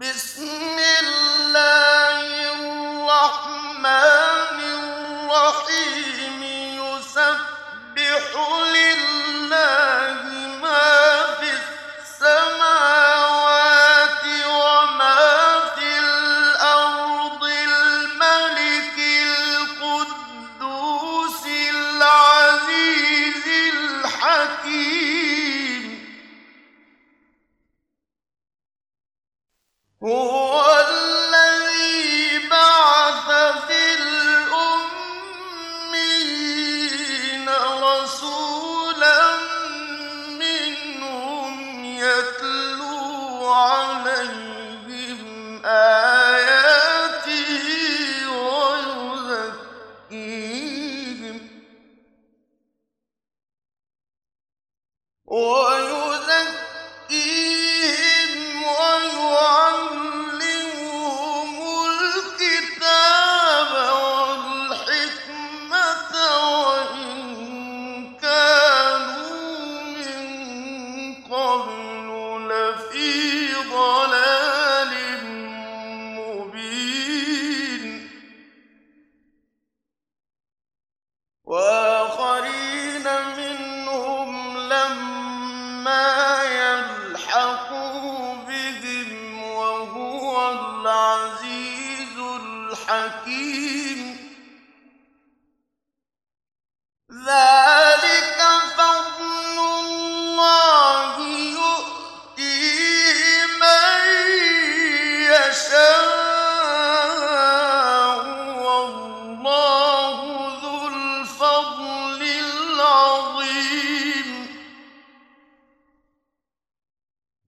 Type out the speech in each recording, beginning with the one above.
بسم ويؤمن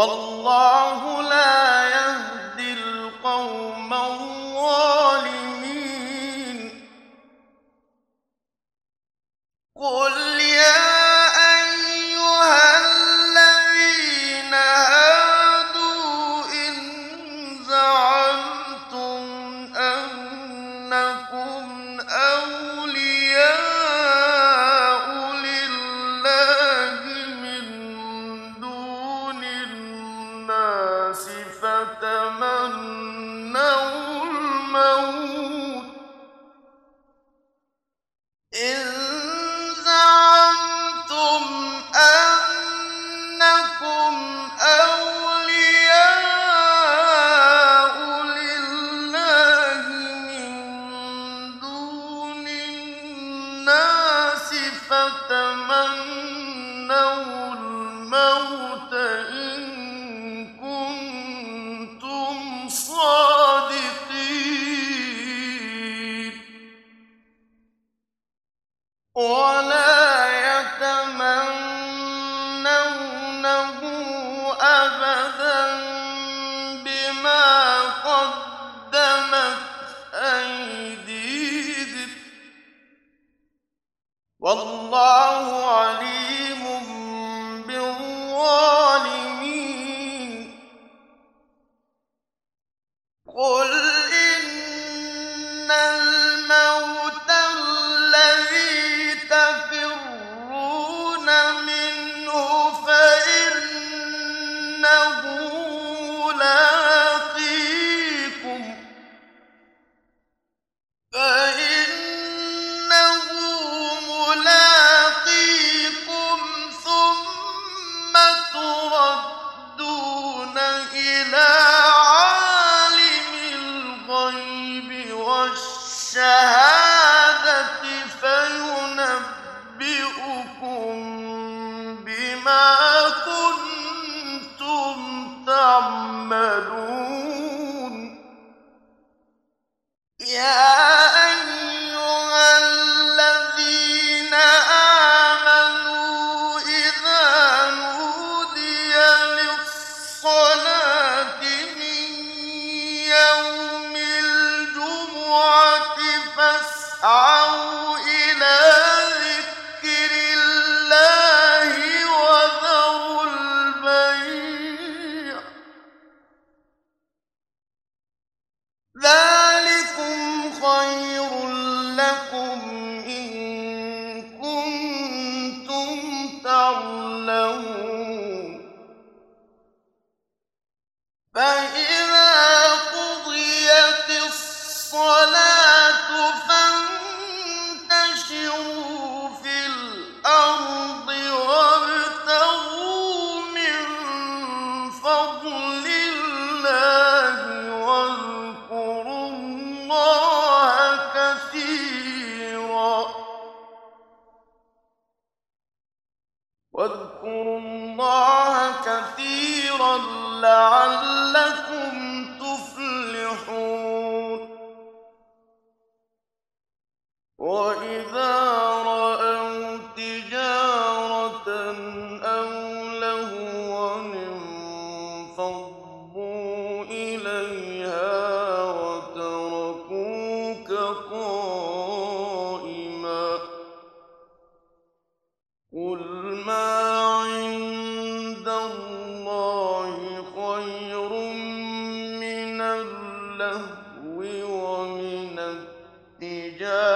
والله لا Yeah. وَاذْكُرُوا اللَّهَ كَثِيرًا لَّعَلَّكُمْ تُفْلِحُونَ. وَإِذَا رَأَوْا تِجَارَةً أَوْ لَهْوًا انفَضُّوا إِلَيْهَا وَتَرَكُوكَ قَائِمًا ۚ اللَّهْوِ وَمِنَ التِّجَارَةِ.